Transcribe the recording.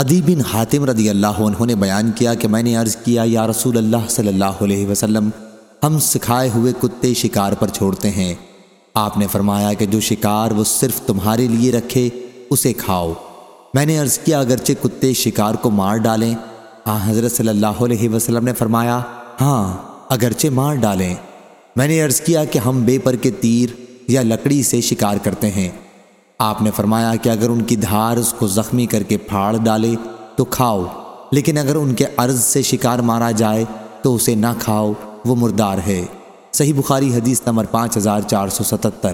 عدی بن حاتم رضی اللہ عنہ نے بیان کیا کہ میں نے عرض کیا، یا رسول اللہ صلی اللہ علیہ وسلم، ہم سکھائے ہوئے کتے شکار پر چھوڑتے ہیں۔ آپ نے فرمایا کہ جو شکار وہ صرف تمہارے لیے رکھے، اسے کھاؤ۔ میں نے عرض کیا، اگرچہ کتے شکار کو مار ڈالیں۔ ہاں حضرت صلی اللہ علیہ وسلم نے فرمایا ہاں اگرچہ مار ڈالیں۔ میں نے عرض کیا کہ ہم بے پر کے تیر یا لکڑی سے شکار کرتے ہیں۔ آپ نے فرمایا کہ اگر ان کی دھار اس کو زخمی کر کے پھاڑ ڈالے تو کھاؤ، لیکن اگر ان کے عرض سے شکار مارا جائے تو اسے نہ کھاؤ، وہ مردار ہے۔ صحیح بخاری حدیث نمبر پانچ ہزار چار سو ستتر۔